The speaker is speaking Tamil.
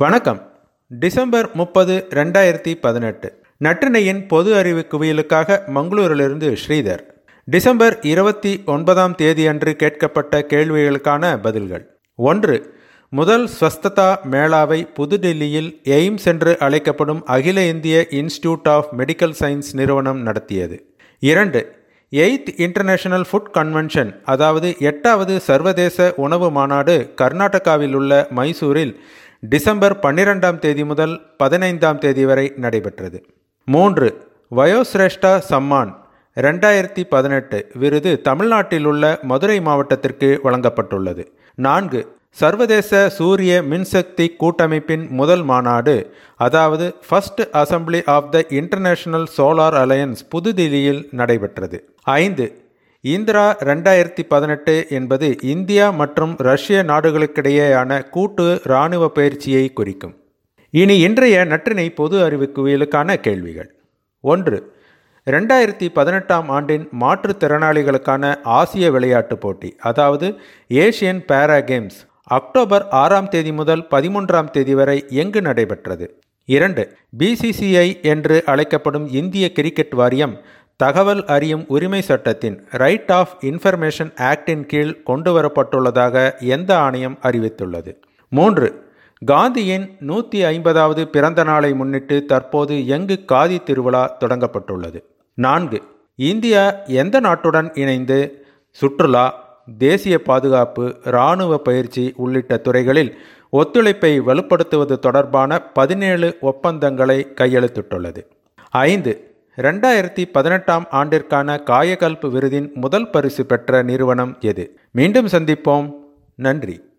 வணக்கம். டிசம்பர் முப்பது ரெண்டாயிரத்தி பதினெட்டு. நற்றினையின் பொது அறிவு குவியலுக்காக மங்களூரிலிருந்து ஸ்ரீதர். டிசம்பர் இருபத்தி ஒன்பதாம் தேதியன்று கேட்கப்பட்ட கேள்விகளுக்கான பதில்கள். ஒன்று முதல் ஸ்வஸ்ததா மேளாவை புதுடெல்லியில் எய்ம்ஸ் என்று அழைக்கப்படும் அகில இந்திய இன்ஸ்டிடியூட் ஆஃப் மெடிக்கல் சயின்ஸ் நிறுவனம் நடத்தியது. இரண்டு எய்த் இன்டர்நேஷனல் ஃபுட் கன்வென்ஷன் அதாவது எட்டாவது சர்வதேச உணவு மாநாடு கர்நாடகாவில் உள்ள மைசூரில் டிசம்பர் பன்னிரெண்டாம் தேதி முதல் பதினைந்தாம் தேதி வரை நடைபெற்றது. மூன்று வயோஸ்ரேஷ்டா சம்மான் ரெண்டாயிரத்தி பதினெட்டு விருது தமிழ்நாட்டில் உள்ள மதுரை மாவட்டத்திற்கு வழங்கப்பட்டுள்ளது. நான்கு சர்வதேச சூரிய மின்சக்தி கூட்டமைப்பின் முதல் மாநாடு அதாவது first assembly of the International Solar Alliance புதுதில்லியில் நடைபெற்றது. ஐந்து இந்திரா ரெண்டாயிரத்தி பதினெட்டு என்பது இந்தியா மற்றும் ரஷ்ய நாடுகளுக்கிடையேயான கூட்டு இராணுவ பயிற்சியை குறிக்கும். இனி இன்றைய நற்றினை பொது அறிவு குவியலுக்கான கேள்விகள். ஒன்று ரெண்டாயிரத்தி பதினெட்டாம் ஆண்டின் மாற்றுத்திறனாளிகளுக்கான ஆசிய விளையாட்டுப் போட்டி அதாவது ஏசியன் பேரா கேம்ஸ் அக்டோபர் ஆறாம் தேதி முதல் பதிமூன்றாம் தேதி வரை எங்கு நடைபெற்றது? இரண்டு பிசிசிஐ என்று அழைக்கப்படும் இந்திய கிரிக்கெட் வாரியம் தகவல் அறியும் உரிமை சட்டத்தின் ரைட் ஆஃப் இன்ஃபர்மேஷன் ஆக்டின் கீழ் கொண்டுவரப்பட்டுள்ளதாக எந்த ஆணையம் அறிவித்துள்ளது? மூன்று காந்தியின் நூற்றி ஐம்பதாவது பிறந்த நாளை முன்னிட்டு தற்போது எங்கு காதி திருவிழா தொடங்கப்பட்டுள்ளது? நான்கு இந்தியா எந்த நாட்டுடன் இணைந்து சுற்றுலா தேசிய பாதுகாப்பு இராணுவ பயிற்சி உள்ளிட்ட துறைகளில் ஒத்துழைப்பை வலுப்படுத்துவது தொடர்பான பதினேழு ஒப்பந்தங்களை கையெழுத்திட்டுள்ளது? ஐந்து ரெண்டாயிரத்தி பதினெட்டாம் ஆண்டிற்கான காயகல்ப் விருதின் முதல் பரிசு பெற்ற நிறுவனம் எது? மீண்டும் சந்திப்போம். நன்றி.